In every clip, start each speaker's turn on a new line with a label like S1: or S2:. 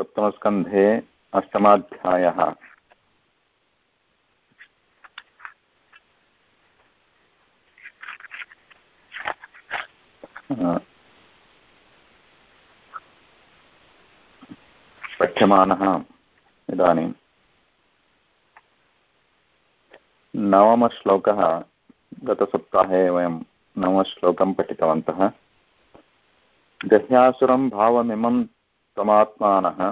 S1: सप्तमस्कन्धे अष्टमाध्यायः। पठ्यमानः इदानीं। नवमश्लोकः। गतसप्ताहे वयं नवमश्लोकं पठितवन्तः। गह्यासुरं भावमिमं तमात्मानः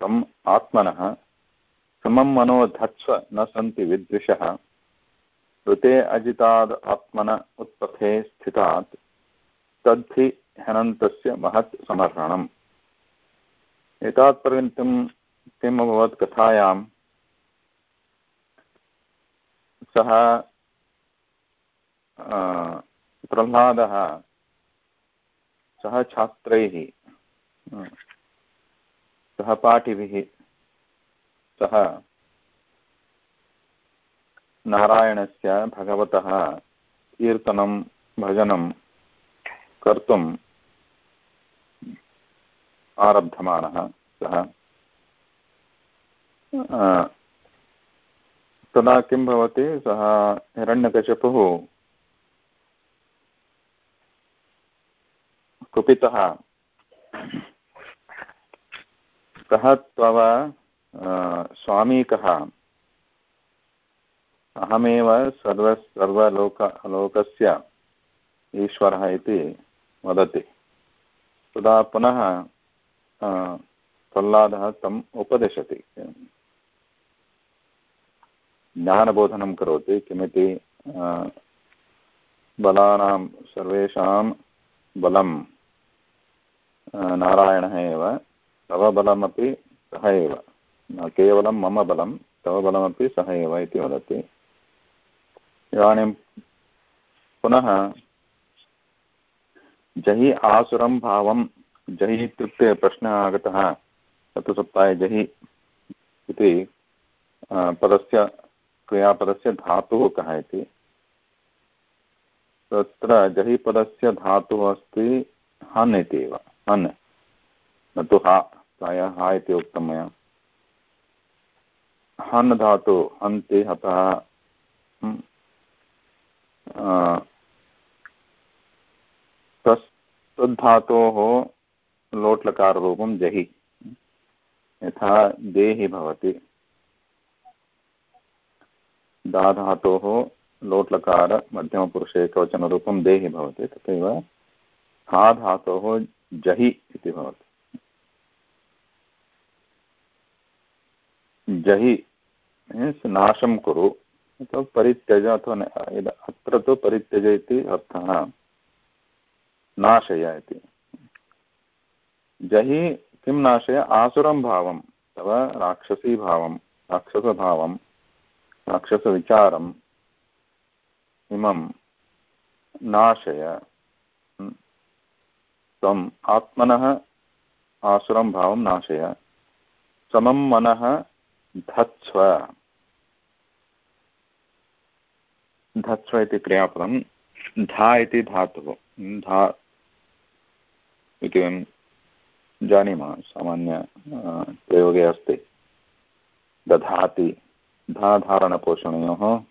S1: तम् आत्मनः, समं मनो धत्स्व न सन्ति विद्विषः, ऋते अजिताद् आत्मन उत्पथे स्थितात्, तद्धि हनन्तस्य महत् समर्हणम् एतावत्पर्यन्तं किम् अभवत् कथायां? सः प्रह्लादः, सः छात्रैः सहपाठिभिः सह नारायणस्य भगवतः कीर्तनं, भजनं कर्तुम् आरब्धमानः सः। तदा किं भवति? सः हिरण्यकशपुः कुपितः कः त्वव स्वामी कः? अहमेव सर्व, सर्वलोक, लोकस्य ईश्वरः इति वदति। तदा पुनः प्रह्लादः तम् उपदिशति। ज्ञानबोधनं करोति, किमिति बलानां सर्वेषां बलं नारायणः एव तव बलमपि सः एव न केवलं मम बलं, तव बलमपि सः एव इति वदति। इदानीं पुनः जहि आसुरं भावं, जहि इत्युक्ते प्रश्नः आगतः गतसप्ताहे जहि इति पदस्य, क्रियापदस्य धातुः कः इति। तत्र जहि धातुः अस्ति, हन् इति एव हन्, न तु हा। प्रायः हा इति उक्तं मया हन् धातु हन्ति हतः तस्, तद्धातोः लोट्लकाररूपं जहि, यथा देहि भवति। दाधातोः लोट्लकार मध्यमपुरुषे एकवचनरूपं देहि भवति, तथैव हा धातोः जहि इति भवति। जहि मीन्स् नाशं कुरु, अथवा परित्यज, अथवा अत्र तु परित्यज इति अर्थः नाशय इति। जहि किं नाशय? आसुरं भावं तव राक्षसीभावं राक्षसभावं राक्षसविचारम् इमं नाशय। त्वम् आत्मनः आसुरं भावं नाशय। समं मनः धत्स्व धत्स्व इति क्रियापदं धा इति धातुः। धा इति वयं जानीमः, सामान्य प्रयोगे अस्ति। दधाति। धाधारणपोषणयोः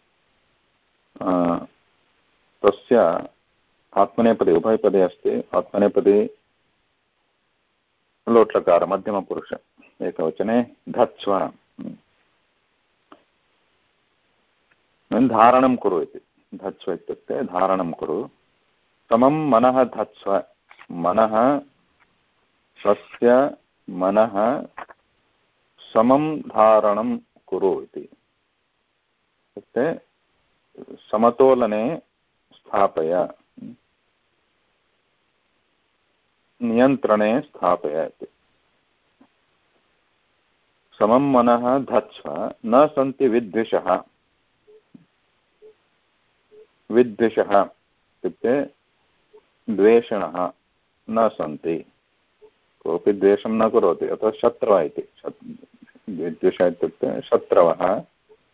S1: तस्य आत्मनेपदे, उभयपदे अस्ति। आत्मनेपदे लोट्लकार मध्यमपुरुष। एकवचने, धत्स्व। धारणं कुरु इति। धत्स्व इत्युक्ते धारणं कुरु। समं मनः धत्स्व। मनः स्वस्य मनः समं धारणं कुरु इति। इत्युक्ते समतोलने स्थापय। नियन्त्रणे स्थापय इति। समं मनः धत्स्व। न सन्ति विद्विषः। विद्विषः इत्युक्ते द्वेषणः न सन्ति। कोऽपि द्वेषं न करोति, अथवा शत्रवः इति। विद्विषः इत्युक्ते शत्रवः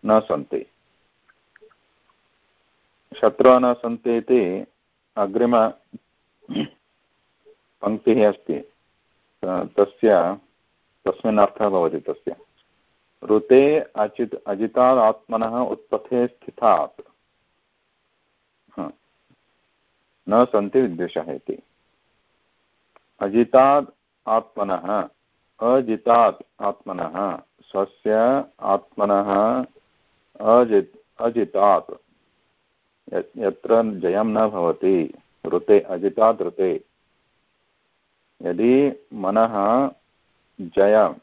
S1: न सन्ति। शत्रवः न सन्ति इति अग्रिम पङ्क्तिः अस्ति। तस्य, तस्मिन् अर्थः भवति तस्य। ऋते अचित् अजितात् आत्मनः उत्पथे स्थितात्। न सन्ति विद्वेषः इति। अजितात् आत्मनः अजितात् आत्मनः, स्वस्य आत्मनः अजित् अजितात्। यत्र जयं न भवति, ऋते अजितात् ऋते। यदि मनः जय,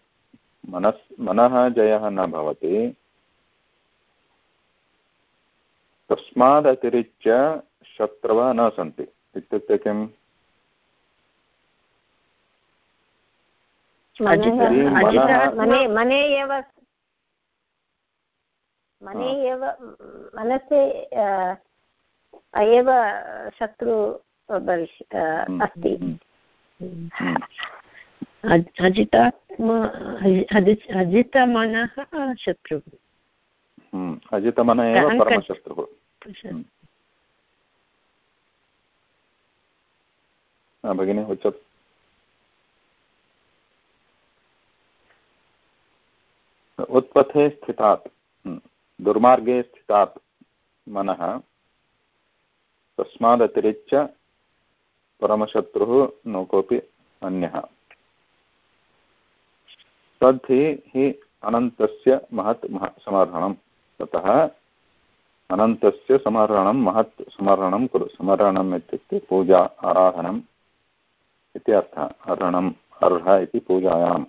S1: मनस्, मनः जयः न भवति तस्मादतिरिच्य शत्रवः न सन्ति। इत्युक्ते किम्?
S2: मने एव मने एव मनसि एव शत्रु भविष्य हम्म, अस्ति।
S3: हम्म, हम्म। अजितात्मा अजितमनः शत्रुः।
S1: अजितमनः एव परमशत्रुः भगिनी उच्यते उत्पथे स्थितात् दुर्मार्गे स्थितात् मनः तस्मादतिरिच्य परमशत्रुः न कोऽपि अन्यः। तद्धि हि अनन्तस्य महत् समाधानं ततः अनन्तस्य समर्हणं महत् समर्हणं कुरु समर्हणम् इत्युक्ते पूजा, आराधनम् इति अर्थः अर्हणम् अर्ह इति पूजायाम्।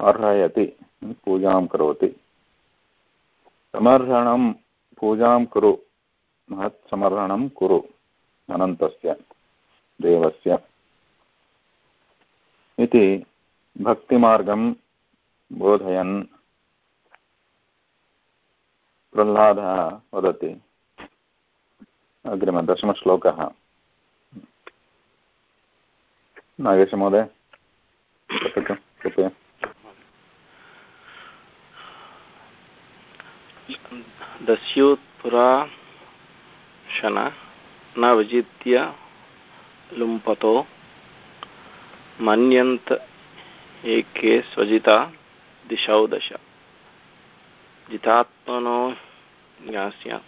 S1: अर्हयति पूजां करोति। समर्हणं, पूजां कुरु, महत् समर्हणं कुरु अनन्तस्य देवस्य। इति भक्तिमार्गं बोधयन् प्रह्लादः वदति। अग्रिमदशमश्लोकः नागेशमहोदय पठतु कृपया।
S4: दस्योत्पुरा शन न विजित्य लुम्पतो मन्यन्त एके स्वजिता दिशौ दश। जितात्मनो ज्ञास्य।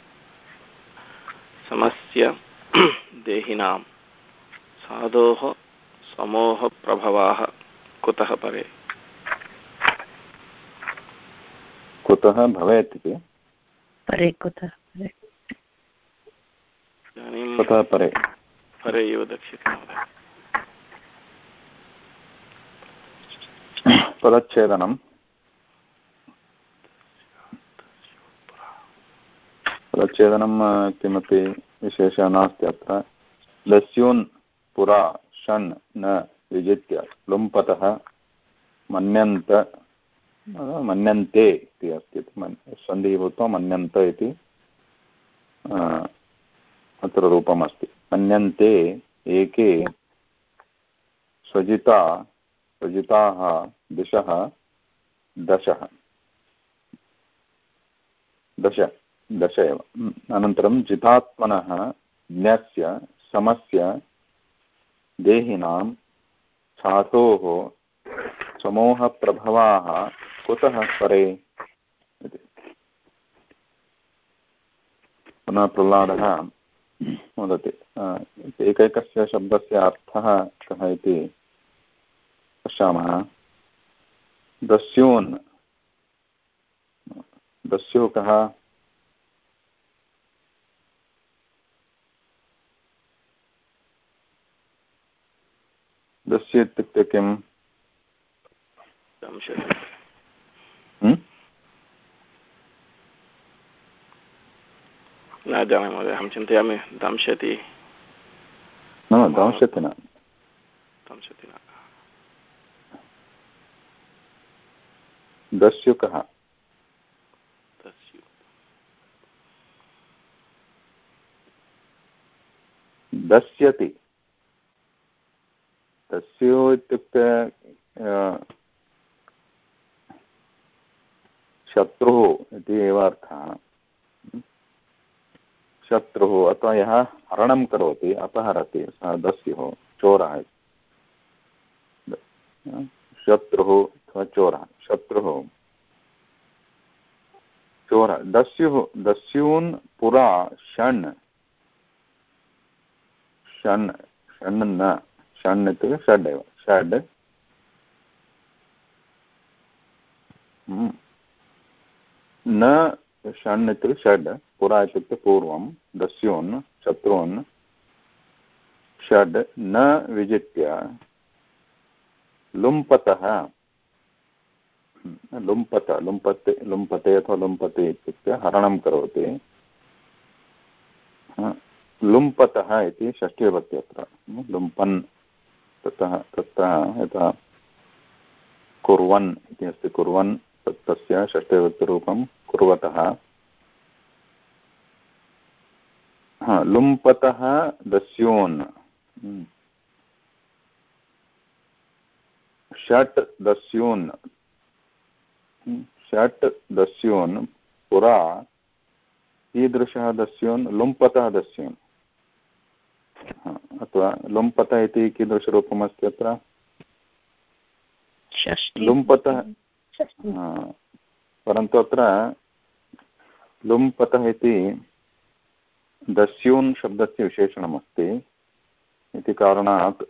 S4: समस्य देहिनां साधोः समोहप्रभवाः कुतः परे
S1: कुतः भवेत् इति?
S3: परे कुतः परे?
S4: इदानीं
S1: कुतः परे?
S4: परे एव दक्ष्यते महोदय।
S1: पदच्छेदनं। पदच्छेदनं किमपि विशेषः नास्ति अत्र। लस्यून् पुरा षण् न विजित्य लुम्पतः मन्यन्त मन्यन्ते इति अस्ति। सन्धिः भूत्वा मन्यन्त इति अत्र रूपम् अस्ति मन्यन्ते एके स्वजिता, स्वजिताः दिशः, दशः। दश। दश एव अनन्तरं जितात्मनः, ज्ञस्य, समस्य, देहिनां, छातोः, समूहप्रभवाः, कुतः परे? पुनः प्रह्लादः वदति एकैकस्य शब्दस्य अर्थः कः इति पश्यामः। दस्यून्। दस्यु कः? दस्य इत्युक्ते किम्?
S4: न जानामि महोदय अहं चिन्तयामि दंशति
S1: न दंशति न।
S4: दंशति न।
S1: दस्युकः। दस्यति। तस्यो इत्युक्ते शत्रुः इति एव अर्थः। शत्रुः अथवा यः हरणं करोति, अपहरति, सः दस्युः, चोरः शत्रुः अथवा चोरः, शत्रुः। चोरः, दस्युः, दस्यून्, पुरा षण् षण् षण् न। षण् इत्युक्ते षड् एव षड्। न षण् षड् पुरा इत्युक्ते पूर्वं दस्यून् शत्रून् षड् न विजित्य लुम्पतः लुम्पत लुम्पते लुम्पते अथवा लुम्पते इत्युक्ते हरणं करोति लुम्पतः इति षष्ठीविभक्ति अत्र लुम्पन् ततः ततः यथा कुर्वन् इति अस्ति, कुर्वन् तस्य षष्ठीविभक्तिरूपं कुर्वतः लुम्पतः दस्यून् हम्म। षट् दस्यून् हम्म। षट् दस्यून् पुरा कीदृशः दस्यून् लुम्पतः दस्यून् अथवा लुम्पतः इति कीदृशरूपम् अस्ति अत्र लुम्पतः परन्तु अत्र लुम्पतः इति दस्यून् शब्दस्य विशेषणमस्ति। इति कारणात्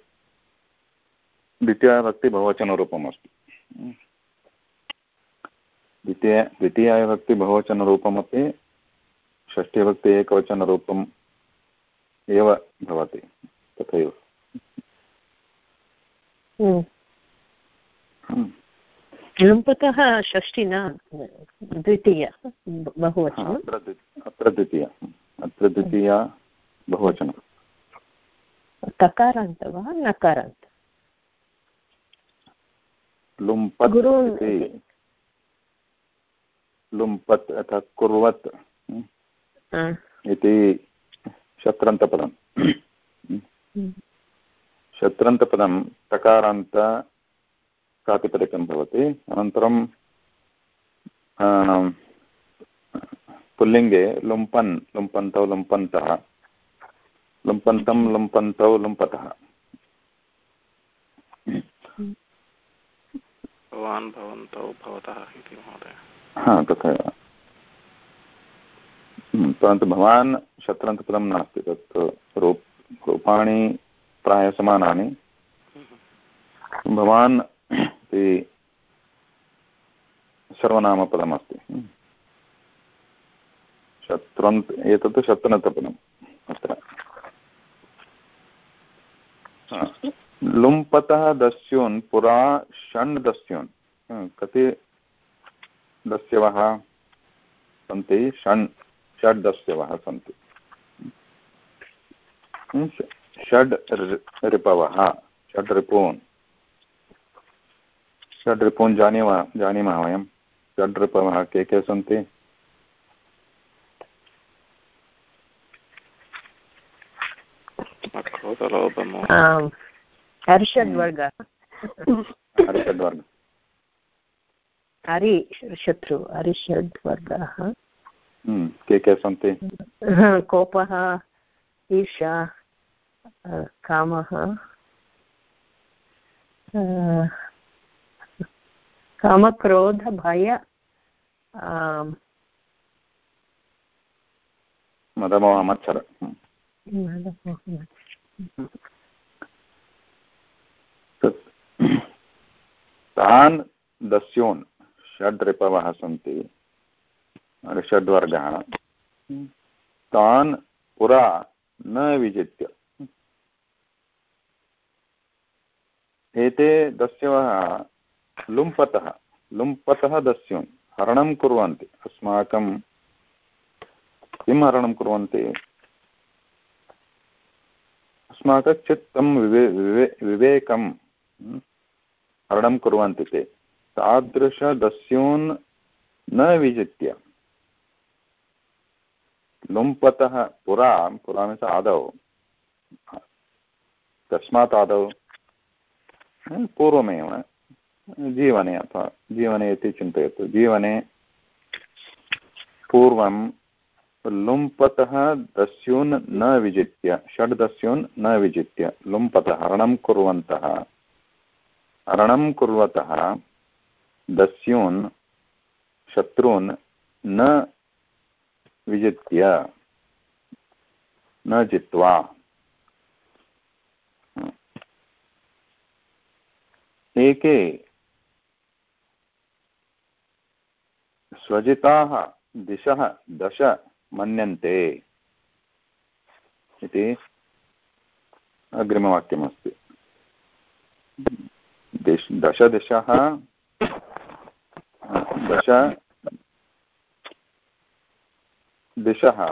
S1: द्वितीयाविभक्तिबहुवचनरूपम् अस्ति द्वितीय द्वितीयाविभक्तिबहुवचनरूपमपि षष्ठीभक्ति एकवचनरूपम् एव भवति। तथैव
S3: लुम्पतः षष्टि न द्वितीय बहुवचनम्
S1: अत्र द्वितीय अत्र द्वितीया बहुवचनं.
S3: तकारान्त वा नकारान्त?
S1: लुम्पत् इति। लुम्पत् अर्थात् कुर्वत् इति शत्रन्तपदं शत्रन्तपदं तकारान्त प्रातिपदिकं भवति। अनन्तरं पुल्लिङ्गे लुम्पन् लुम्पन्तौ लुम्पन्तः। लुम्पन्तं लुम्पन्तौ लुम्पतः।
S4: भवान् भवन्तौ भवतः इति महोदय।
S1: हा तथैव परन्तु भवान् शत्रन्तपदं नास्ति तत् रूप रूपाणि प्रायः समानानि। भवान् इति सर्वनामपदमस्ति। शत्रन्त्, एतत् शत्रन्तपदम् अत्र। लुम्पतः दस्यून्, पुरा षण् दस्यून्। कति दस्यवः? सन्ति, षण्, षड् दस्यवः सन्ति। षड् ऋपवः षड् रिपून्। षड् रिपून् जानीमः जानीमः वयं। षड् ऋपवः के के सन्ति?
S3: हर्षड्वर्गः
S1: हर्षड्वर्ग
S3: हरि शत्रु हरिषड्वर्गः
S1: हम्म, के के सन्ति?
S3: कोपः ईर्षा कामः कामक्रोधभय
S1: मदमोहमच्छर तान् दस्यून् षड् ऋपवः सन्ति षड्वर्गः तान् पुरा न विजित्य एते दस्यवः लुम्पतः लुम्पतः दस्यून् हरणं कुर्वन्ति। अस्माकं किं हरणं कुर्वन्ति? अस्माकं चित्तं विवे विवे, विवेकं हरणं कुर्वन्ति ते। तादृशदस्यून् न विजित्य। लुम्पतः पुरा पुरा आदौ। तस्मात् आदौ। पूर्वमेव जीवने अथवा जीवने इति चिन्तयतु। जीवने पूर्वं लुम्पतः दस्यून् न विजित्य, षड् दस्यून् न विजित्य, लुम्पतः, हरणं कुर्वन्तः। हरणं कुर्वतः दस्यून्, शत्रून् न विजित्य, न जित्वा। एके स्वजिताः दिशः दश मन्यन्ते इति अग्रिमवाक्यमस्ति। दिश दशदिशः दश दिशः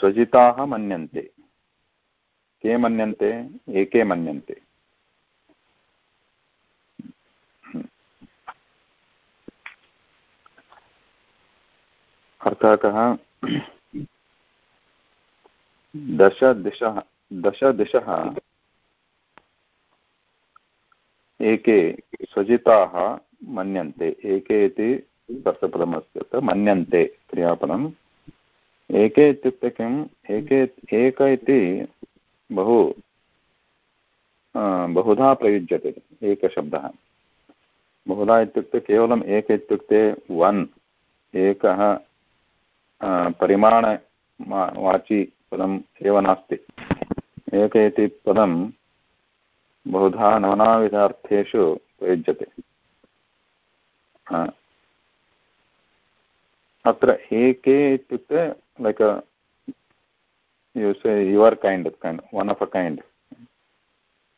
S1: स्वजिताः मन्यन्ते। के मन्यन्ते, एके मन्यन्ते। अर्थः कः दशदिशः दशदिशः एके स्वजिताः मन्यन्ते। एके इति दर्शपदमस्ति अत्र मन्यन्ते क्रियापदम्। एके इत्युक्ते किम्? एके, एक इति बहु बहुधा प्रयुज्यते, एकशब्दः। बहुधा इत्युक्ते केवलम् एक इत्युक्ते वन्, एकः परिमाण वाचि पदम् एव नास्ति। एक इति पदं बहुधा नानाविधार्थेषु प्रयुज्यते। अत्र एके इत्युक्ते like you say your kind kind one of a kind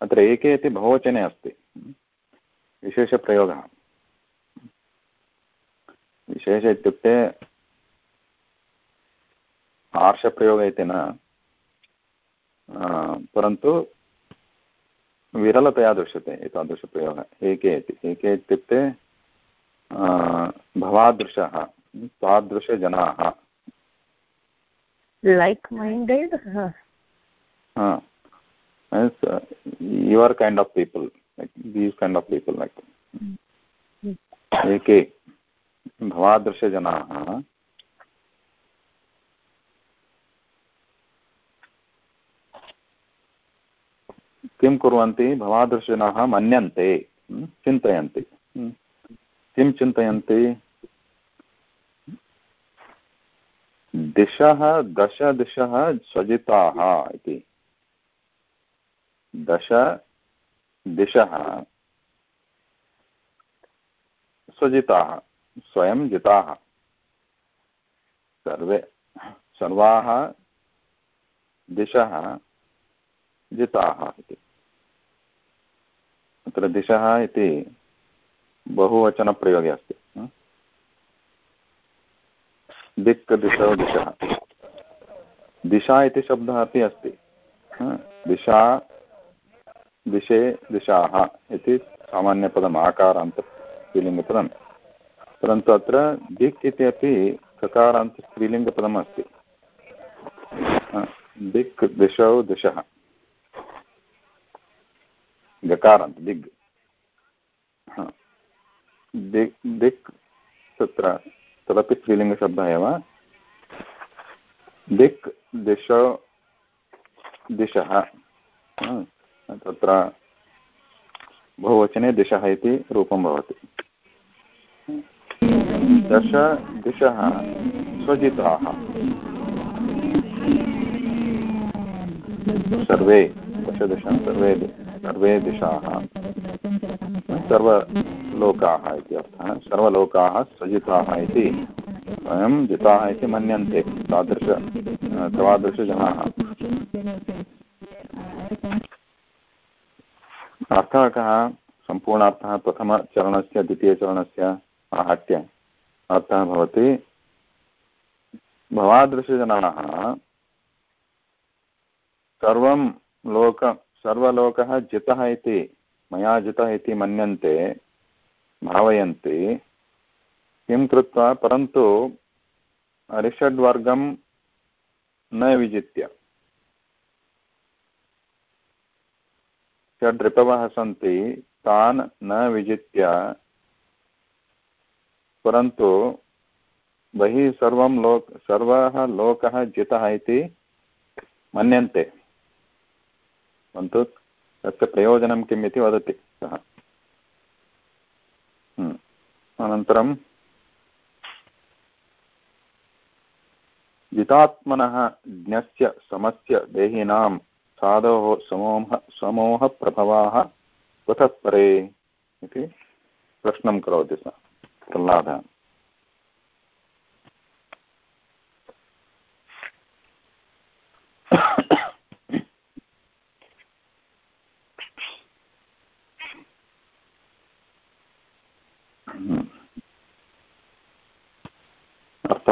S1: अत्र एके इति बहुवचने अस्ति। विशेषप्रयोगः। विशेष इत्युक्ते आर्षप्रयोगः इति न। परन्तु विरलतया दृश्यते एतादृशप्रयोगः। एके इति। एके इत्युक्ते भवादृशः, तादृशजनाः।
S3: Like minded huh.
S1: uh, as uh, your kind of people like these kind of people like एके भवादृशजनाः किं कुर्वन्ति भवादृशजनाः मन्यन्ते चिन्तयन्ति किं चिन्तयन्ति दिशः, दश, दिशः, स्वजिताः इति। दश, दिशः, स्वजिताः, स्वयं जिताः। सर्वे, सर्वाः दिशः, जिताः इति। अत्र दिशः इति बहुवचनप्रयोगे अस्ति। दिक् दिशौ। दिशः दिशा इति शब्दः अपि अस्ति। दिशा, दिशे, दिशाः इति सामान्यपदम्, आकारान्त स्त्रीलिङ्गपदं परन्तु अत्र दिक् इति अपि ककारान्त, स्त्रीलिङ्गपदम् अस्ति। दिक्, दिशौ, दिशः। गकारान्त, दिग्। दिक् दिक् तत्र तदपि स्त्रीलिङ्गशब्दः एव। दिक् दिश दिशः। तत्र बहुवचने दिशः इति रूपं भवति। दश दिशः स्वजिताः। सर्वे दशदिशः सर्वे सर्वे दिशाः। सर्वलोकाः इति अर्थः, सर्वलोकाः स्वजिताः इति वयं जिताः इति मन्यन्ते, तादृश तादृशजनाः अर्थः कः सम्पूर्णार्थः प्रथमचरणस्य, द्वितीयचरणस्य आहत्य। अर्थः भवति भवादृशजनाः सर्वं लोक, सर्वलोकः जितः इति, मया जितः इति मन्यन्ते भावयन्ति किं कृत्वा परन्तु अरिषड्वर्गं न विजित्य। षड् ऋतवः सन्ति, तान् न विजित्य, परन्तु बहिः सर्वं लोक, सर्वः लोकः जितः इति मन्यन्ते। परन्तु तस्य प्रयोजनं किम् इति वदति सः। हम्म। अनन्तरं जितात्मनः ज्ञस्य समस्य देहिनां साधोः समोह समोहप्रभवाः कुतः परे इति प्रश्नं करोति सः। प्रह्लादः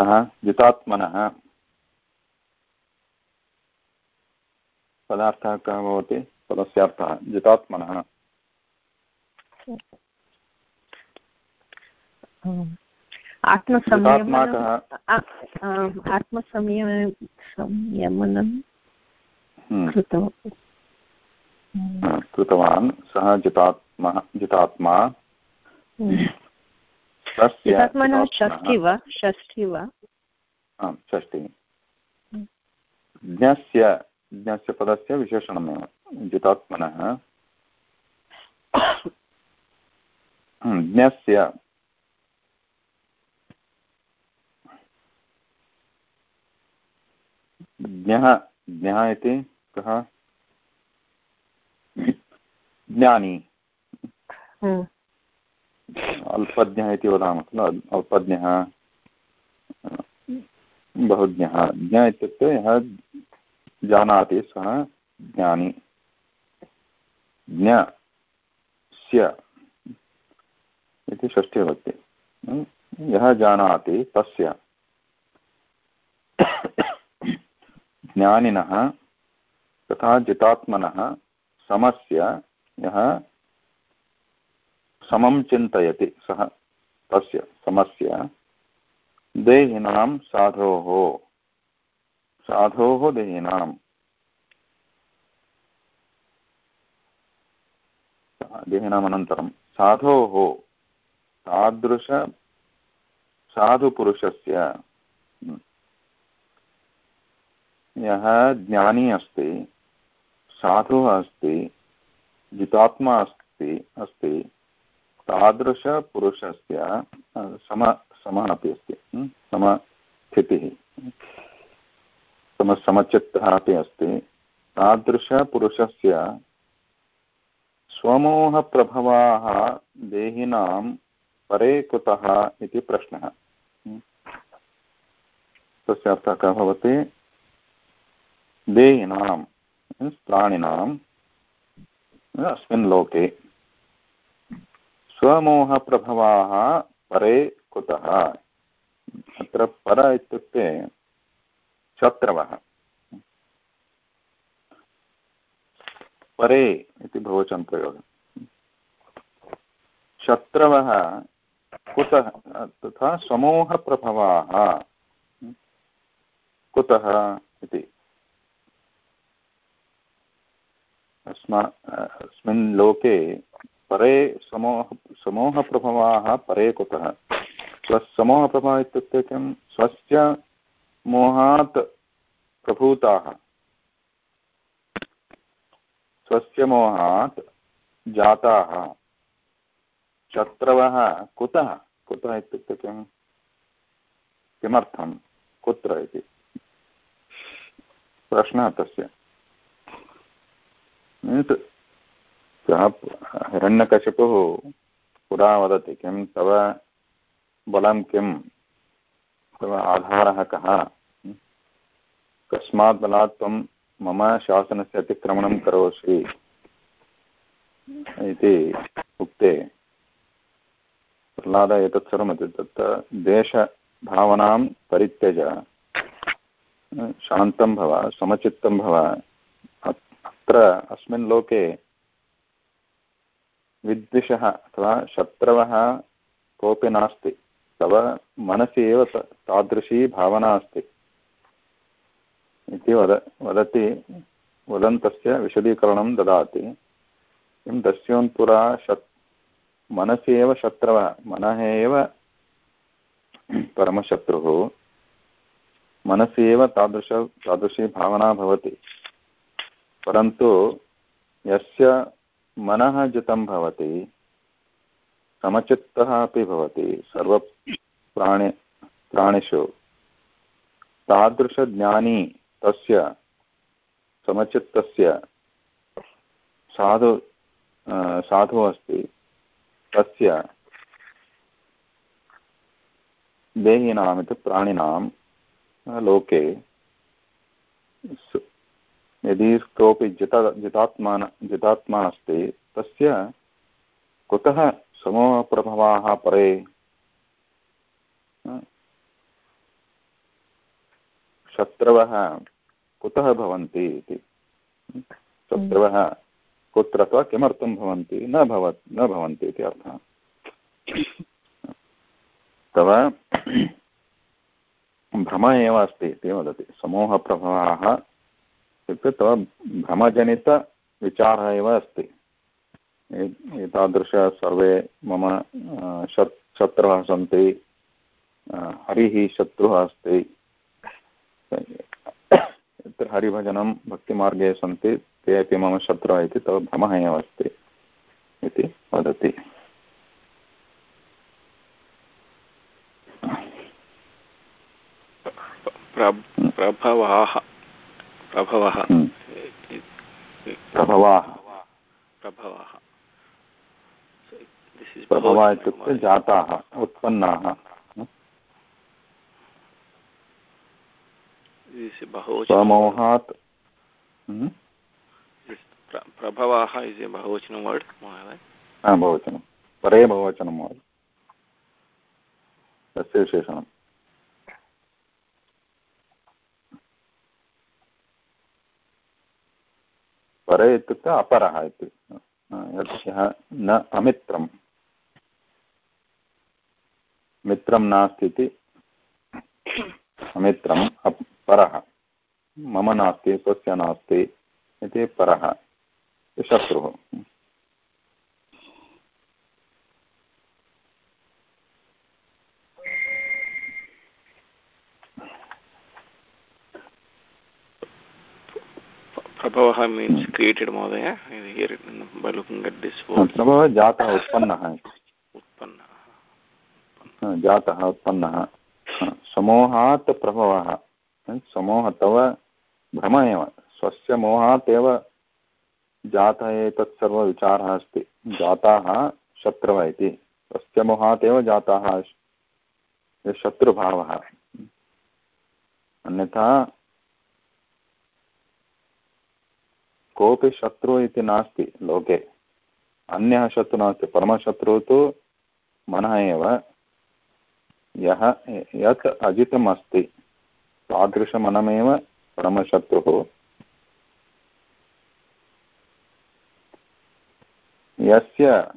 S1: अर्थः जितात्मनः। पदार्थः कः भवति? पदस्य अर्थः जितात्मनः कः हम्म,
S3: कृतवान्
S1: कृतवान् सः जितात्मः जितात्मा। तस्य
S3: जितात्मनः
S1: जितात्मनः-
S3: षष्ठी वा षष्ठी। वा
S1: आम् षष्टिः ज्ञस्य ज्ञस्य पदस्य विशेषणमेव जितात्मनः। हम्म, ज्ञस्य। ज्ञः ज्ञः इति कः? ज्ञानी।
S3: हम्म,
S1: अल्पज्ञः इति वदामः खलु अल्पज्ञः, बहुज्ञः, ज्ञ इत्युक्ते यः जानाति सः ज्ञानी। ज्ञस्य इति षष्ठीभक्ति। यः जानाति तस्य ज्ञानिनः तथा जितात्मनः समस्य यः समं चिन्तयति, सः तस्य समस्य देहिनां साधोः। साधोः देहिनां। देहिनाम् अनन्तरं साधोः। तादृश साधुपुरुषस्य। यः ज्ञानी अस्ति, साधुः अस्ति, जितात्मा अस्ति अस्ति तादृशपुरुषस्य सम समः अपि अस्ति समस्थितिः सम समचित्तः अपि अस्ति। तादृशपुरुषस्य स्वमोहप्रभवाः देहिनां परे कुतः इति प्रश्नः. तस्य अर्थः कः भवति? देहिनां प्राणिनाम् अस्मिन् लोके स्वमोहप्रभवाः परे कुतः? अत्र पर इत्युक्ते शत्रवः। परे इति प्रयोगः शत्रवः कुतः? तथा समूहप्रभवाः कुतः इति। अस्मा अस्मिन् लोके परे समूह, समूहप्रभवाः परे कुतः? स्वसमूहप्रभवः इत्युक्ते किं स्वस्य मोहात् प्रभूताः। स्वस्य मोहात् जाताः। शत्रवः कुतः? कुतः इत्युक्ते किं किमर्थं कुत्र इति? प्रश्नः तस्य। सः हिरण्यकशिपुः पुरा वदति किं? तव बलं किं? तव आधारः कः? कस्मात् बलात् त्वं मम शासनस्य अतिक्रमणं करोषि इति उक्ते। प्रह्लाद एतत् सर्वमपि तत् देशभावनां परित्यज। शान्तं भव, समचित्तं भव। अत्र अस्मिन् लोके विद्विषः अथवा शत्रवः कोऽपि नास्ति। तव मनसि एव तादृशी भावना अस्ति। इति वद वदति वदन् तस्य विशदीकरणं ददाति। किं दस्योन्पुरा शत् मनसि एव शत्रवः, मनः एव परमशत्रुः, मनसि एव तादृश तादृशी भावना भवति। परन्तु यस्य मनः जितं भवति, समचित्तः अपि भवति सर्वप्राणि प्राणिषु। तादृशज्ञानी तस्य समचित्तस्य साधु साधुः अस्ति। तस्य देहिनाम् इति प्राणिनां लोके यदि कोऽपि जित जितात्मा जितात्मा अस्ति तस्य कुतः समूहप्रभवाः परे? शत्रवः कुतः भवन्ति इति? शत्रवः कुत्र अथवा किमर्थं भवन्ति? न भव न भवन्ति इति अर्थः। तव भ्रमः एव अस्ति इति वदति। समूहप्रभवाः इत्युक्ते तव भ्रमजनितविचारः एव अस्ति। एतादृश सर्वे मम शत् शत्रवः सन्ति हरिः शत्रुः अस्ति। यत्र हरिभजनं भक्तिमार्गे सन्ति, ते अपि मम शत्रुः इति तव भ्रमः एव अस्ति इति वदति।
S4: प्रभवाः प्रभवः।
S1: हम्म। प्रभवाः।
S4: प्रभवः।
S1: प्रभवः इत्युक्ते जाताः उत्पन्नाः। स्वमोहात्।
S4: प्रभवाः इस् ए बहुवचनं वर्ड्
S1: बहुवचनं परे बहुवचनं महोदय तस्य विशेषणं परे इत्युक्ते अपरः इति। यः न अमित्रं मित्रं नास्ति इति। अमित्रम् परः। मम नास्ति, स्वस्य नास्ति इति परः। शत्रुः
S4: प्रभवः मीन्स् क्रियेटेड् महोदय here by looking at this word
S1: प्रभवः जातः उत्पन्नः।
S4: उत्पन्नः।
S1: जातः उत्पन्नः। समूहात् प्रभवः। समूह तव भ्रम एव। स्वस्य मोहात् एव जातः एतत् सर्वविचारः अस्ति। जाताः शत्रवः इति। स्वस्य मोहात् एव जाताः शत्रुभावः। अन्यथा कोऽपि शत्रुः इति नास्ति लोके। अन्यः शत्रुः नास्ति, परमशत्रुः तु मनः एव। यः यत् अजितम् अस्ति तादृशमनमेव परमशत्रुः। यस्य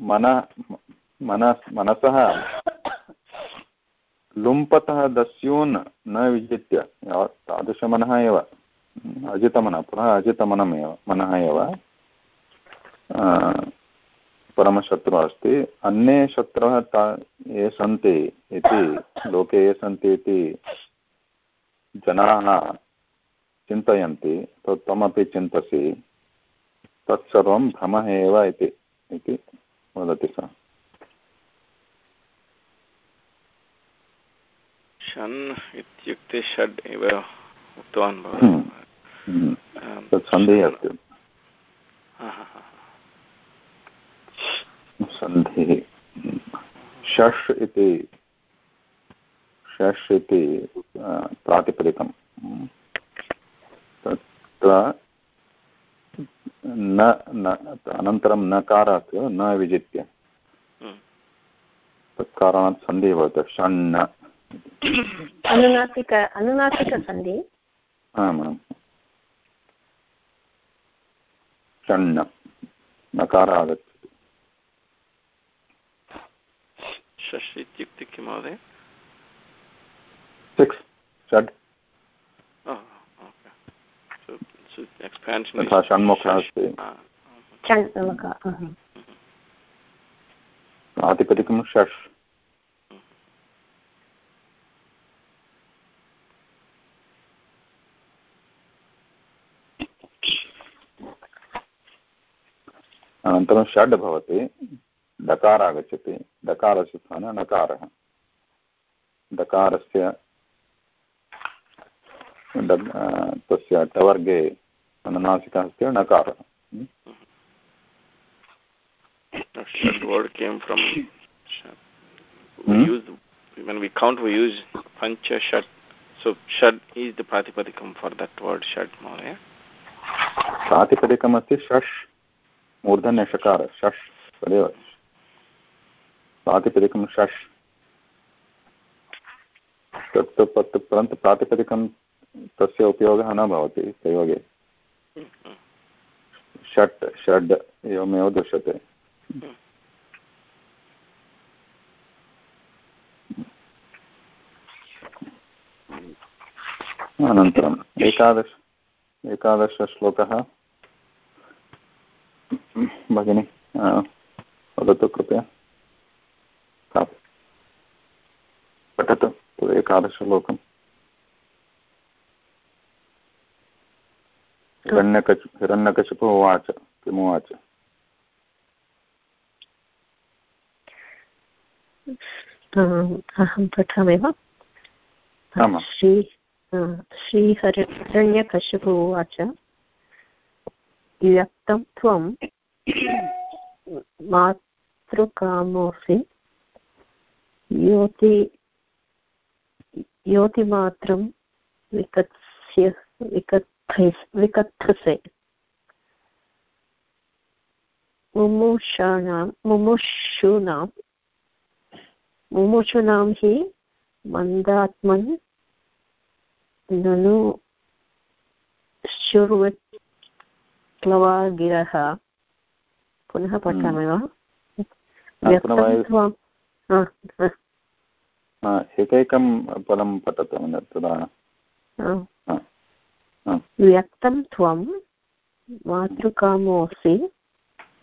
S1: मन मन, मनसः लुम्पतः दस्यून् न विजित्य तादृशमनः एव। अजितमनः पुनः अजितमनमेव मनः एव। परमशत्रुः अस्ति अन्ये शत्रवः ता ये सन्ति इति लोके ये सन्ति इति जनाः चिन्तयन्ति त्वमपि चिन्तसि। तत्सर्वं भ्रमः एव इति वदति सः।
S4: षण् इत्युक्ते षड् एव उक्तवान्
S1: हम्म। तत् सन्धिः अस्ति सन्धिः षष् इति षष् इति प्रातिपदिकं तत्र न अनन्तरं नकारः अस्ति न विजित्य तत्कारणात् सन्धिः भवति षण्ण
S2: अनुनासिक अनुनासिकसन्धि
S1: आमाम् षण्ण नकारः आगच्छति
S4: षष् इत्युक्ते किं महोदय?
S1: सिक्स् षड्। तथा षण्मुखः अस्ति। प्रातिपदिकं षष्। अनन्तरं षड् भवति डकार आगच्छति डकारस्य स्थाने नकारः डकारस्य तस्य टवर्गे अनुनासिकः अस्ति Hmm?
S4: use when we count we use pancha shad. So shad is the pratipadikam for that word shat shad Mahodaya.
S1: प्रातिपदिकमस्ति षष् मूर्धन्यषकार षष् तदेव। प्रातिपदिकं षष् तत् पत् परन्तु प्रातिपदिकं तस्य उपयोगः न भवति प्रयोगे षट्, षड्, एवमेव दृश्यते। अनन्तरम् एकादश, एकादशश्लोकः। भगिनि वदतु कृपया। पठतु तद् एकादशश्लोकम् हिरण्यकच हिरण्यकशिपु उवाच किमुवाच?
S3: अहं पठामि वा। श्री श्रीहरण्यकश्यपु उवाच। व्यक्तं त्वं मातृकामोऽसि योति योतिमात्रं विकत्स्य विकत्थै विकत्थसे मुमुक्षाणां मुमुक्षूणां मुमुक्षूणां हि मन्दात्मन् ननु शुर्वत् प्लवागिरः पुनः पठामि वा?
S1: पुनः वयं-
S3: व्यक्तं त्वं हा, हा,
S1: हा, एकैकं पदं पठतु तदा।
S3: व्यक्तं त्वं मातृकामोऽसि।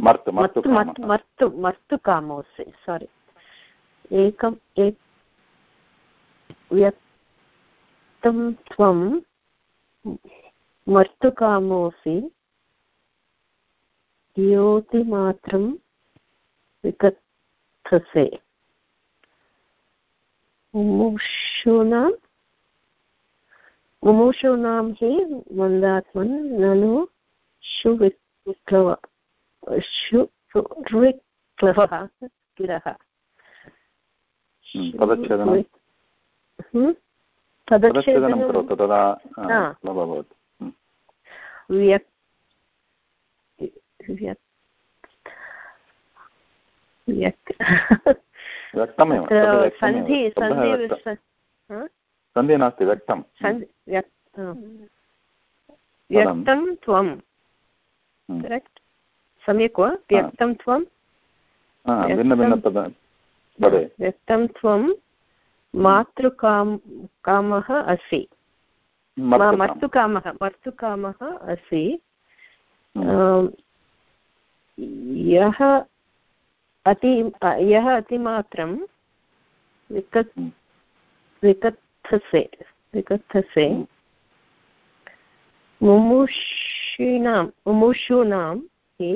S1: मर्त् मर्तु
S3: मर्तु मर्तु मर्तु मर्तुकामोऽसि सारि एकम् एक व्यक्तं त्वं मर्तुकामोऽसि। योतिमात्रं विकथसे। मुमुक्षूणां मुमुक्षूणां हि मन्दात्मन् ननु शुविक्लव गिरः
S1: हम्म, पदच्छेदनं?
S3: सन्धि सन्धि
S1: नास्ति व्यक्तं
S3: सन्धि व्यक् हा। व्यक्तं त्वं।
S1: हम्म,
S3: करेक्ट् सम्यक् वा? व्यक्तं त्वं? व्यक्तं- त्वं मातृकाम कामः असि। म-
S1: मर्तुकाम।
S3: मर्तुकामः असि।
S1: हम्म,
S3: यः अति यः अतिमात्रं विकत्
S1: हम्म,
S3: विकत्थसे विकत्थसे
S1: हम्म,
S3: मुमुषीणां मुमुषूणां हि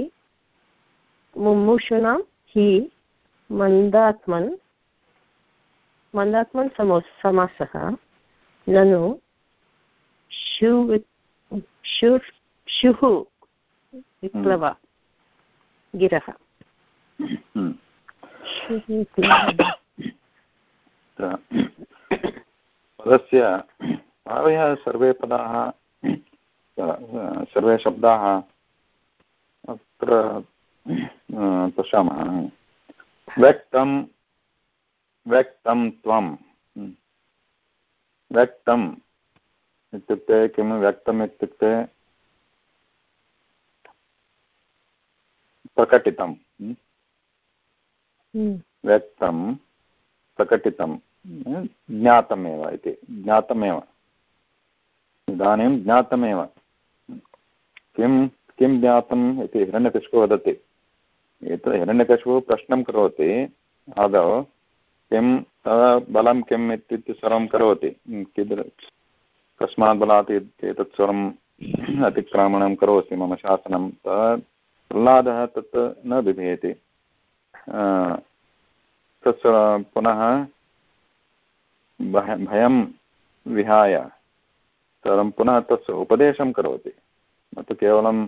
S3: मुमुषूणां हि मन्दात्मन् मन्दात्मन् समो समासः ननु शु शु शुः विप्लव। गिरः
S1: हम्म। पदस्य प्रायः सर्वे पदाः सर्वे शब्दाः अत्र पश्यामः व्यक्तं व्यक्तं त्वं हम्म। व्यक्तम् इत्युक्ते किं, व्यक्तम् इत्युक्ते प्रकटितं हम्म।
S3: हम्म,
S1: व्यक्तं प्रकटितं ज्ञातमेव इति। ज्ञातमेव। इदानीं ज्ञातमेव। किं किं ज्ञातम् इति हिरण्यकशिपु वदति। एतत् हिरण्यकशिपु प्रश्नं करोति आदौ किं बलं किम् इत्युक्ते सर्वं करोति। कीदृ कस्मात् बलात् एतत् सर्वम् अतिक्रमणं करोति मम शासनं। तत् प्रह्लादः तत् न बिभेति। तत् पुनः भयं विहाय तदनं पुनः तस्य उपदेशं करोति। न तु केवलं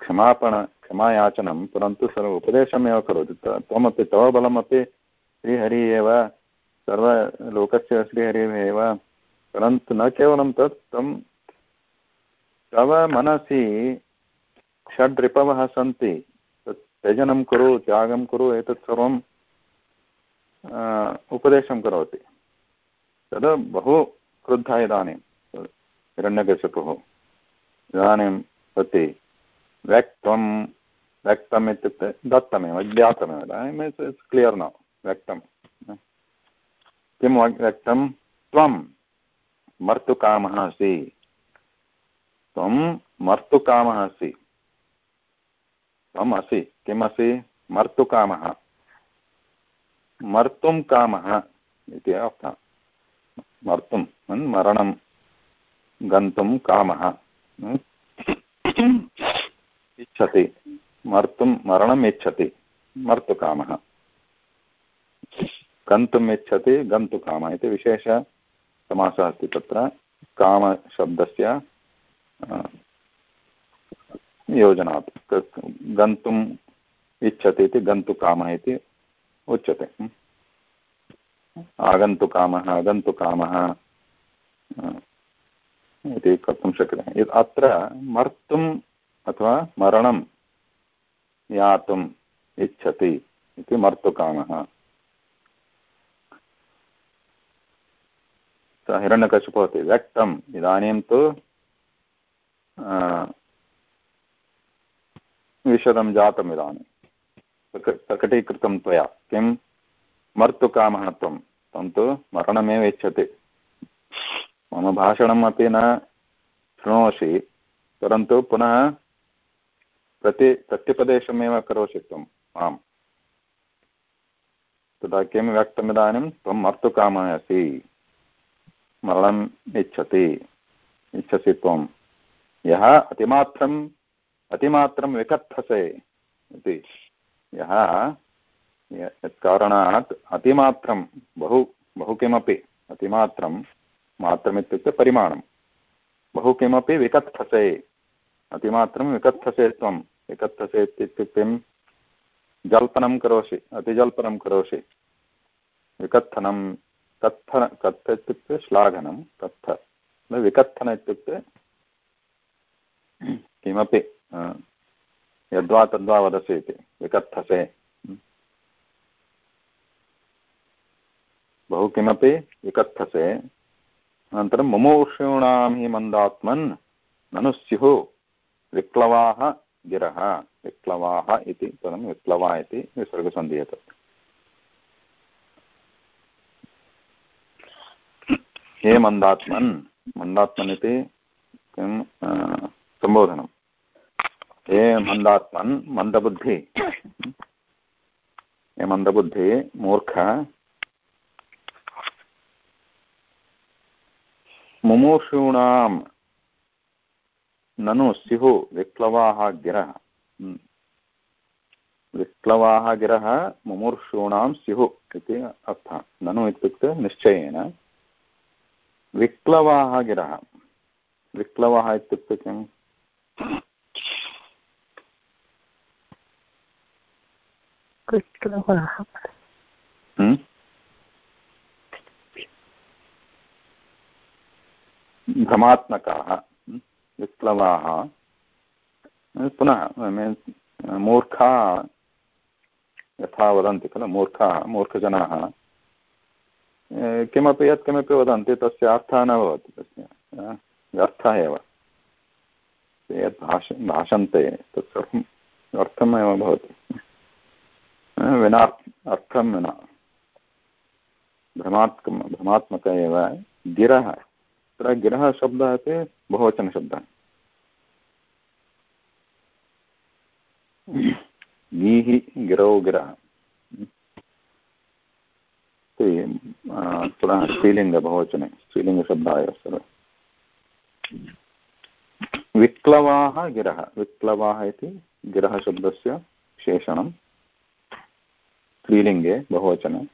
S1: क्षमापण, क्षमायाचनं, परन्तु सर्व उपदेशमेव करोति। त्वमपि, तव बलमपि श्रीहरिः एव, सर्वलोकस्य श्रीहरिः एव, परन्तु न केवलं तत्, तं तव मनसि षड् रिपवः सन्ति। तत् त्यजनं कुरु, त्यागं कुरु, एतत् सर्वं उपदेशं करोति। तद् बहु क्रुद्धः इदानीं हिरण्यकशिपुः इदानीं प्रति व्यक्तं, व्यक्तम् इत्युक्ते, दत्तमेव, ज्ञातमेव। इदानीम् इट्स् क्लियर् न व्यक्तं। किं व्यक्तं? त्वं। मर्तुकामः असि। त्वं मर्तुकामः असि। त्वम् असि। किम् असि? मर्तुकामः। मर्तुं कामः इति अर्थः। मर्तुं मरणं गन्तुं कामः। इच्छति। मर्तुं, मरणम् इच्छति। मर्तुकामः। गन्तुम् इच्छति, गन्तुकामः इति विशेषसमासः अस्ति तत्र। कामशब्दस्य योजनात् गन्तुम् इच्छति इति गन्तुकामः इति उच्यते। आगन्तुकामः आगन्तुकामः इति कर्तुं शक्यते। अत्र मर्तुम् अथवा मरणं यातुम् इच्छति इति मर्तुकामः स हिरण्यकशिपो व्यक्तम्। इदानीं तु विशदं जातम् इदानीं प्रकटीकृतं त्वया किं मर्तुकामः त्वं त्वं तु मरणमेव इच्छति मम भाषणम् अपि न शृणोषि परन्तु पुनः प्रति प्रत्युपदेशमेव करोषि त्वम् आम् तदा किं व्यक्तमिदानीं त्वं मर्तुकामः असि मरणम् इच्छति इच्छसि त्वं यः अतिमात्रम् अतिमात्रं विकत्थसे इति। यः यत्कारणात् अतिमात्रं बहु बहु किमपि अतिमात्रं मात्रमित्युक्ते परिमाणं बहु किमपि विकत्थसे अतिमात्रं विकत्थसे त्वं। विकत्थसे इत्युक्ते जल्पनं करोषि, अतिजल्पनं करोषि। विकत्थनं कत्थन कत्थ इत्युक्ते श्लाघनं, कत्थ। विकत्थन इत्युक्ते किमपि यद्वा तद्वा वदसि इति विकत्थसे बहु किमपि विकत्थसे अनन्तरं मुमूर्षूणां हि मन्दात्मन् ननु स्युः विप्लवाः गिरः। विप्लवाः इति पदं, विप्लवा इति विसर्गसन्धिः तत् हे मन्दात्मन् मन्दात्मन् इति किं सम्बोधनं हे मन्दात्मन् मन्दबुद्धि हे मन्दबुद्धि मूर्ख। मुमूषूणां ननु स्युः विप्लवाः गिरः। विप्लवाः गिरः, मुमूर्षूणां स्युः इति अर्थः। ननु इत्युक्ते निश्चयेन। विप्लवाः गिरः। विप्लवः इत्युक्ते किम्? भ्रमात्मकाः। विप्लवाः पुनः मूर्खा यथा वदन्ति खलु मूर्खाः मूर्खजनाः। किमपि यत्किमपि वदन्ति तस्य अर्थः न भवति तस्य। व्यर्थः एव। यत् भाष भाषन्ते तत्सर्वं व्यर्थमेव भवति। विना अर्थं विना भ्रमात्म, भ्रमात्मक एव गिरः। तत्र गिरः शब्दः अपि बहुवचनशब्दः। गीः गिरौ गिरः। पुनः स्त्रीलिङ्ग बहुवचने स्त्रीलिङ्गशब्दाः एव सर्वे विक्लवाः गिरः। विक्लवाः इति गिरः शब्दस्य विशेषणं स्त्रीलिङ्गे बहुवचने।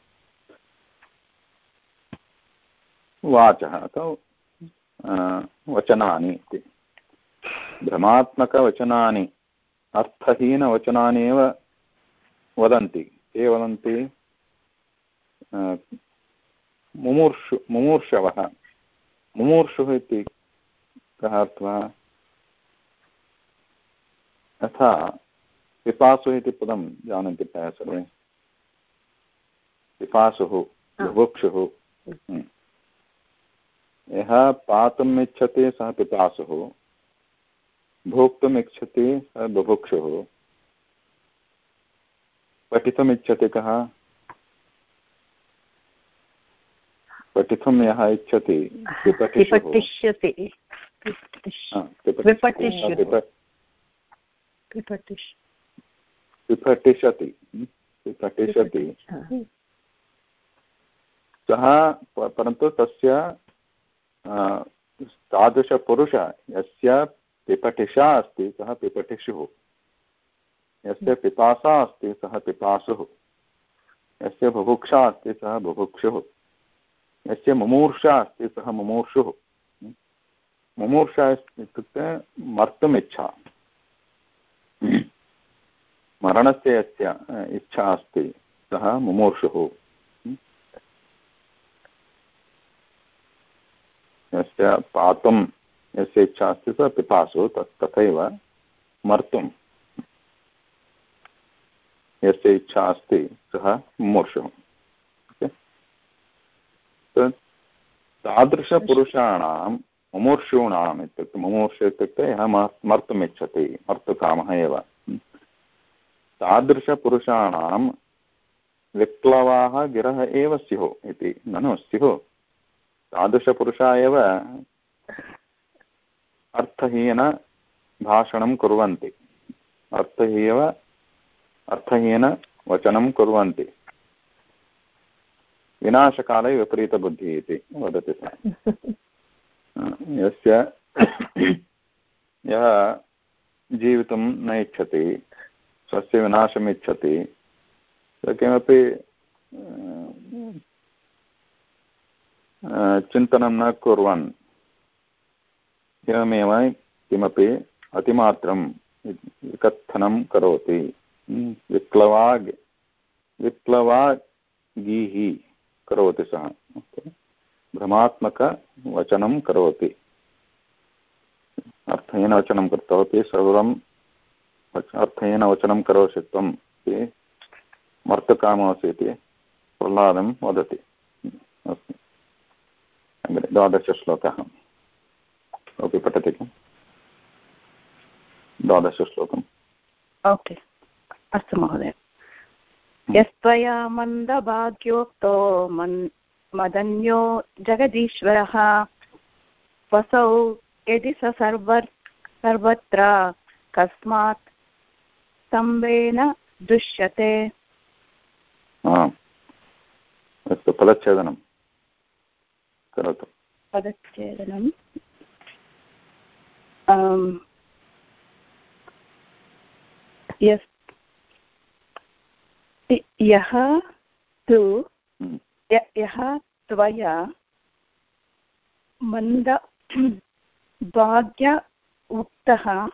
S1: वाचः अथवा वचनानि इति। भ्रमात्मकवचनानि अर्थहीनवचनानि एव वदन्ति। के वदन्ति? मुमूर्षु, मुमूर्षवः। मुमूर्षुः इति कः अर्थः सर्वे। पिपासुः बुभुक्षुः हम्म। यः पातुम् इच्छति सः पिपासुः भोक्तुम् इच्छति सः बुभुक्षुः पठितुम् इच्छति कः? पठितुं यः इच्छति
S3: पिपठिष्यति।
S1: पिपठिष्यति। सः परन्तु तस्य तादृशपुरुष यस्य पिपठिषा अस्ति सः पिपठिषुः यस्य पिपासा अस्ति सः पिपासुः। यस्य बुभुक्षा अस्ति सः बुभुक्षुः। यस्य मुमूर्षा अस्ति सः मुमूर्षुः। मुमूर्षा इत्युक्ते मर्तुम् इच्छा। मरणस्य यस्य इच्छा अस्ति सः मुमूर्षुः। यस्य पातुं यस्य इच्छा अस्ति सः पिपासु, तत् तथैव मर्तुं यस्य इच्छा अस्ति, सः मुमूर्षुः तादृशपुरुषाणां मुमूर्षूणाम् इत्युक्ते मुमूर्ष इत्युक्ते यः मर्तुम् इच्छति, मर्तुकामः एव। तादृशपुरुषाणां विप्लवाः गिरः एव स्युः इति, ननु स्युः। तादृशपुरुषा एव अर्थहीनभाषणं कुर्वन्ति। अर्थहीव अर्थहीनवचनं कुर्वन्ति। विनाशकाले विपरीतबुद्धिः इति वदति सः। यस्य यः जीवितुं न इच्छति स्वस्य विनाशम् इच्छति किमपि चिन्तनं न कुर्वन्। एवमेव किमपि अतिमात्रं विकथनं करोति। विप्लवा विप्लवागीः करोति सः। भ्रमात्मकवचनं करोति। अर्थहीन वचनं कृतवती सर्वम् अर्थहीन वचनं करोषि त्वम् इति मर्तकामोऽसि इति प्रह्लादं वदति। अस्तु। द्वादशश्लोकः कोऽपि पठति किम् द्वादशश्लोकम्
S2: ओके अस्तु महोदय। यस्त्वया मन्दभाग्योक्तो मन् मदन्यो जगदीश्वरः वसौ यदि स सर्व सर्वत्र कस्मात् स्तम्भेन दृश्यते।
S1: अस्तु पदच्छेदनं करोतु।
S2: पदच्छेदनम् यः तु हम्म। यः त्वया मन्द भाग्य उक्तः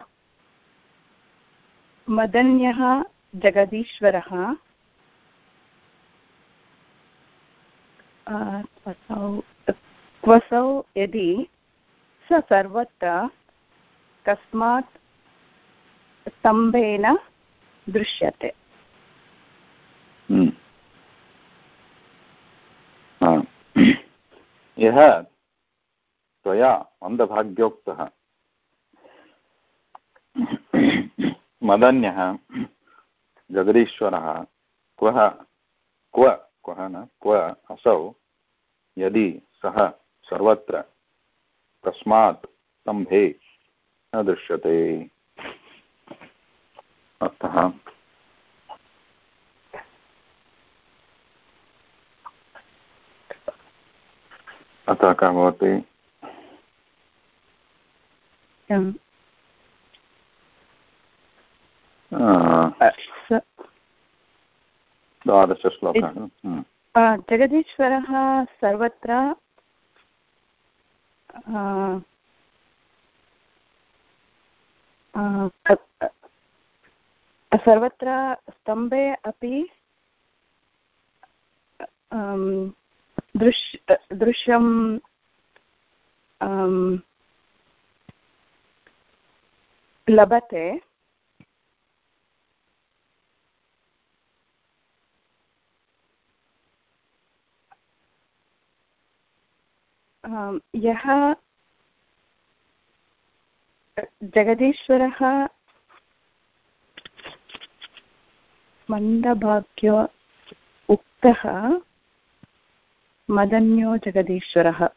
S2: मदन्यः जगदीश्वरः। क्वसौ यदि स सर्वत्र कस्मात् स्तम्भेन दृश्यते।
S1: हम्म। यः त्वया मन्दभाग्योक्तः। मदन्यः जगदीश्वरः क्वः क्व क्वः न? क्व असौ यदि सः सर्वत्र तस्मात् स्तम्भे न दृश्यते। अतः अतः कः भवति? द्वादशश्लोकः।
S5: जगदीश्वरः सर्वत्र सर्वत्र स्तम्भे अपि दृश् दृश्यं लभते। यः जगदीश्वरः मन्दभाग्य उक्तः मदन्यो जगदीश्वरः।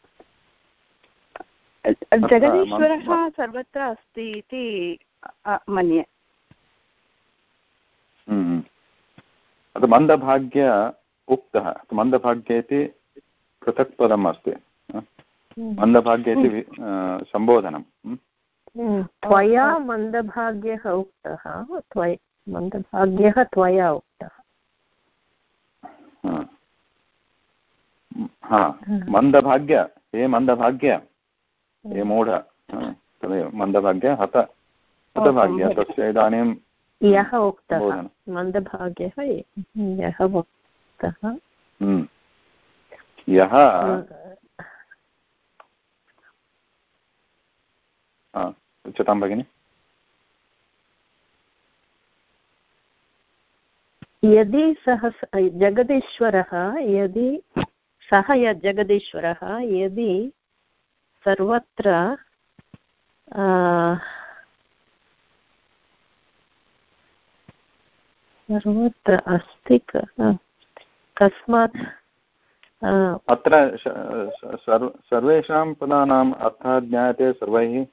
S5: जगदीश्वरः सर्वत्र अस्ति इति अ, मन्ये।
S1: हम्म। मन्दभाग्य उक्तः मन्दभाग्य इति पृथक् पदम् अस्ति। मन्दभाग्य इति सम्बोधनं। हम्म।
S3: हम्म, त्वया मन्दभाग्यः उक्तः त्वय मन्दभाग्यः त्वया उक्तः।
S1: हा। हा। मन्दभाग्य हे मन्दभाग्य हे मूढ तदेव। मन्दभाग्य हत हतभाग्य तस्य इदानीं
S3: यः उक्तः मन्दभाग्यः यः उक्तः।
S1: हम्म। यः हा, उच्यतां भगिनि?
S3: यदि सः जगदीश्वरः यदि सः य जगदीश्वरः यदि सर्वत्र सर्वत्र अस्ति कस्मात्
S1: अत्र सर्वेषां पदानाम् अर्थः ज्ञायते सर्वैः।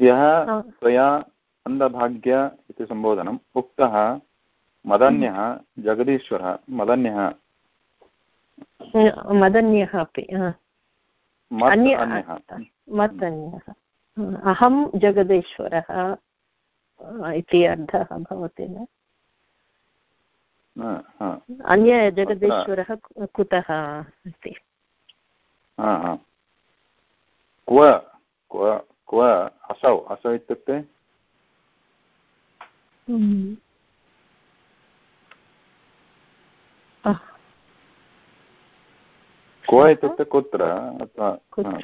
S1: यः त्वया मन्दभाग्य इति सम्बोधनम्। उक्तः मदन्यः जगदीश्वरः मदन्यः।
S3: मदन्यः अपि अहं जगदीश्वरः इति अर्थः भवति न? अन्य जगदीश्वरः कुतः
S1: हा, हा। क्व क्व क्व असौ असौ इत्युक्ते। क्व इत्युक्ते कुत्र अथवा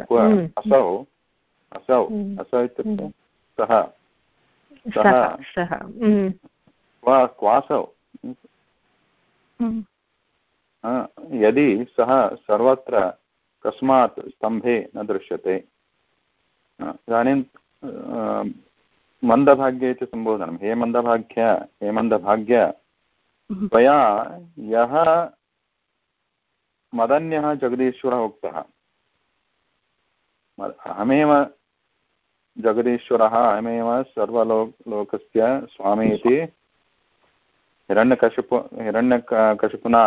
S1: क्व असौ असौ असौ इत्युक्ते। सः
S3: सः सः
S1: क्व क्वासौ यदि सः सर्वत्र कस्मात् स्तम्भे न दृश्यते इदानीं मन्दभाग्य इति सम्बोधनं। हे मन्दभाग्य हे मन्दभाग्य
S5: हम्म,
S1: त्वया यः मदन्यः जगदीश्वरः उक्तः। अहमेव जगदीश्वरः अहमेव सर्वलो लोकस्य स्वामी इति हिरण्यकशिपु हिरण्यकशिपुना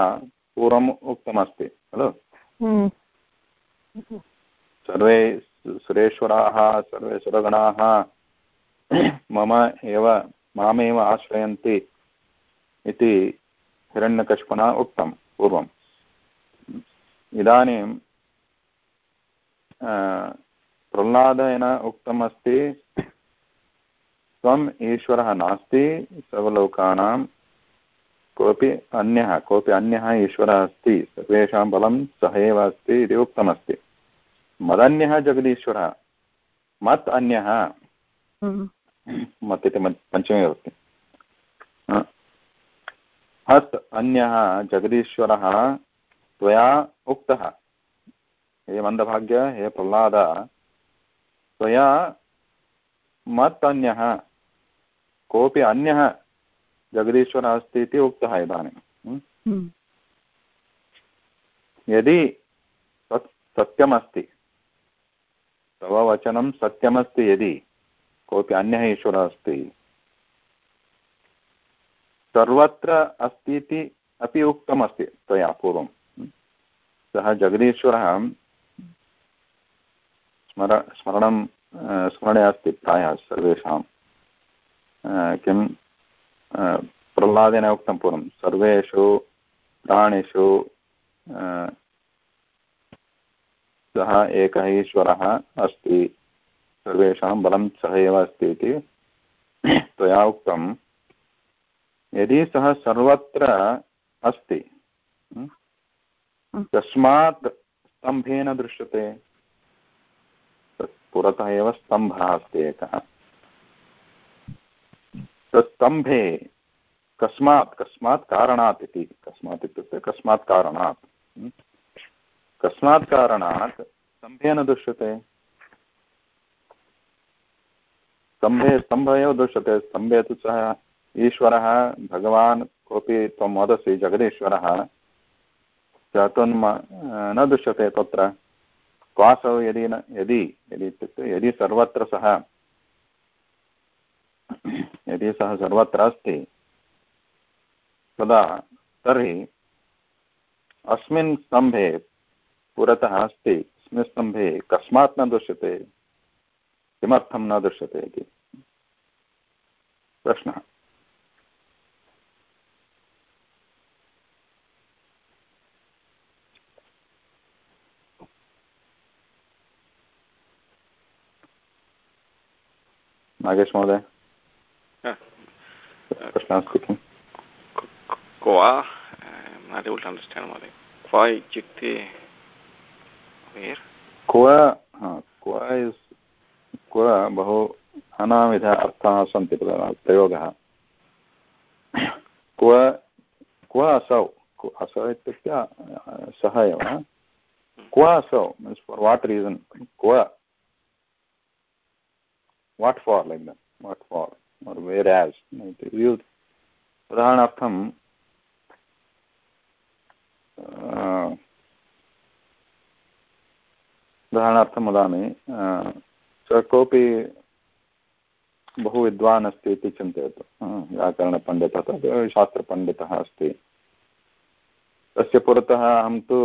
S1: पूर्वम् उक्तमस्ति खलु?
S3: हम्म,
S1: सर्वे सुरेश्वराः सर्वे सुरगणाः मम एव, मामेव आश्रयन्ति इति हिरण्यकशिपुना उक्तं पूर्वम्। इदानीं प्रह्लादेन उक्तमस्ति, त्वम् ईश्वरः नास्ति, सर्वलोकानां कोऽपि अन्यः कोऽपि अन्यः ईश्वरः अस्ति, सर्वेषां बलं सः एव अस्ति इति उक्तमस्ति। मदन्यः जगदीश्वरः मत् अन्यः।
S5: हम्म,
S1: मत् इति मत् पञ्चमी भवति हत् अन्यः जगदीश्वरः त्वया उक्तः। हे मन्दभाग्य हे प्रह्लाद त्वया मत् अन्यः। कोऽपि अन्यः जगदीश्वरः अस्ति इति उक्तः इदानीं। hm?
S5: हम्म,
S1: यदि सत्यमस्ति तव वचनं सत्यमस्ति यदि कोऽपि अन्यः ईश्वरः अस्ति। सर्वत्र अस्ति इति अपि उक्तमस्ति त्वया पूर्वं। सः जगदीश्वरः स्मर, स्मरणं स्मरणे अस्ति प्रायः सर्वेषां। किं प्रह्लादेन उक्तं पूर्वं, सर्वेषु प्राणिषु सः एकः ईश्वरः अस्ति। सर्वेषां बलं सः एव अस्ति इति त्वया उक्तं। यदि सः सर्वत्र अस्ति कस्मात् स्तम्भेन दृश्यते। पुरतः एव स्तम्भः अस्ति एकः। तत् स्तम्भे कस्मात् कस्मात् कारणात् इति कस्मात् इत्युक्ते कस्मात् कारणात् कस्मात् कारणात् स्तम्भेन दृश्यते। स्तम्भे स्तम्भ एव दृश्यते। स्तम्भे तु सः ईश्वरः, भगवान् कोऽपि त्वं वदसि, जगदीश्वरः। चातुर्म न दृश्यते तत्र। क्वासौ यदि न यदि यदि इत्युक्ते यदि सर्वत्र सः यदि सः सर्वत्र अस्ति, तदा तर्हि अस्मिन् स्तम्भे पुरतः अस्ति अस्मिन् स्तम्भे कस्मात् न दृश्यते। किमर्थं न दृश्यते इति। प्रश्नः। नागेश महोदय? प्रश्नः
S4: क्वा not able to understand महोदय क्वा इत्युक्ते वेर्
S1: क्व क्व इस्, क्व बहु नानाविध अर्थाः सन्ति प्रयोगः। क्व क्व असौ असौ इत्युक्ते सः एव। क्व असौ मीन्स् फार् वाट् रीसन् क्व। What for, like that? What for? Or whereas used. उदाहरणार्थं उदाहरणार्थं वदामि स कोऽपि बहु विद्वान् अस्ति इति चिन्तयतु। व्याकरणपण्डितः तद् शास्त्रपण्डितः अस्ति। तस्य पुरतः अहं तु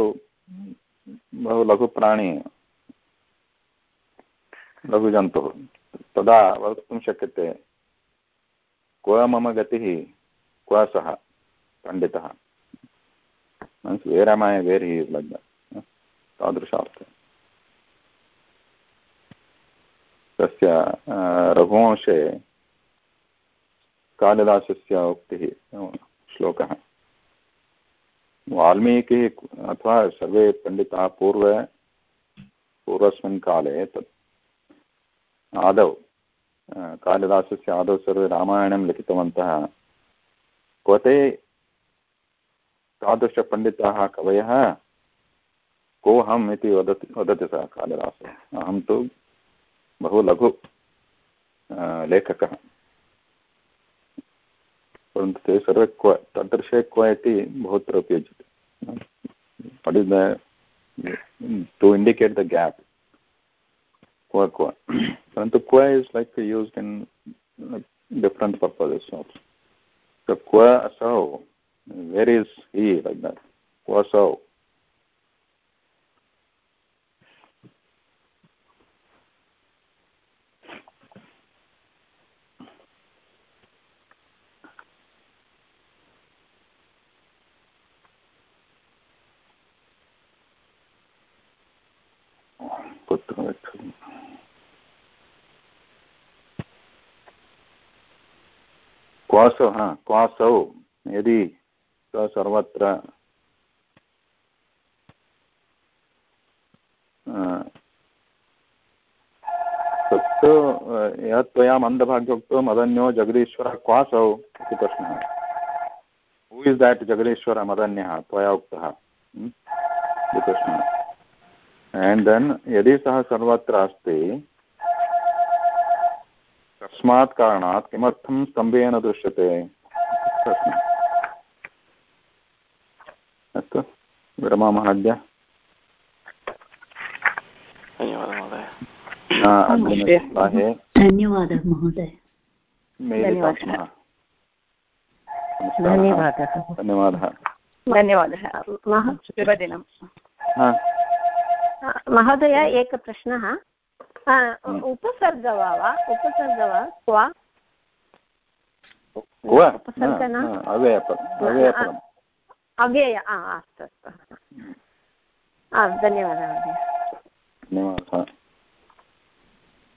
S1: बहु लघुप्राणी, लघुजन्तुः, तदा वक्तुं शक्यते क्व मम गतिः, क्व सः पण्डितः। Means वेर् M I वेर् he is like that. तादृशार्थे। तस्य रघुवंशे कालिदासस्य उक्तिः श्लोकः। वाल्मीकिः अथवा सर्वे पण्डिताः पूर्व, पूर्वस्मिन् काले तत् आदौ कालिदासस्य आदौ सर्वे रामायणं लिखितवन्तः। क्वते तादृशपण्डिताः कवयः? कोऽहम् इति वदति वदति सः कालिदासः। अहं तु बहु लघु लेखकः। परन्तु ते सर्वे क्व, तादृशे क्व इति बहुत्र उपयुज्यते। What is the to indicate the gap क्व क्व परन्तु क्व is like used in different purposes so क्व असौ where is he like that? क्व असौ कुत्र गच्छति क्वासौ, हा, क्वासौ, यदि सर्वत्र तत्तु यत् त्वया मन्दभाग्योक्तो मदन्यो जगदीश्वरः क्वासौ इति प्रश्नः। हू इस् देट् जगदीश्वरः मदन्यः, त्वया उक्तः? इति प्रश्नः। एण्ड् देन् यदि सः सर्वत्र अस्ति कस्मात् कारणात् किमर्थं स्तम्भेन दृश्यते? अस्तु विरमामः अद्य
S4: धन्यवादः महोदय।
S3: धन्यवादः
S2: धन्यवादः।
S1: धन्यवादः।
S5: शुभदिनं।
S2: महोदय एकः प्रश्नः। आ, उपसर्ग वा वा उपसर्ग वा क्वा
S3: अव्यय अस्तु अस्तु धन्यवादः महोदय
S1: धन्यवादः